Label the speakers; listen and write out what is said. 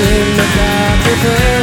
Speaker 1: in the dark with her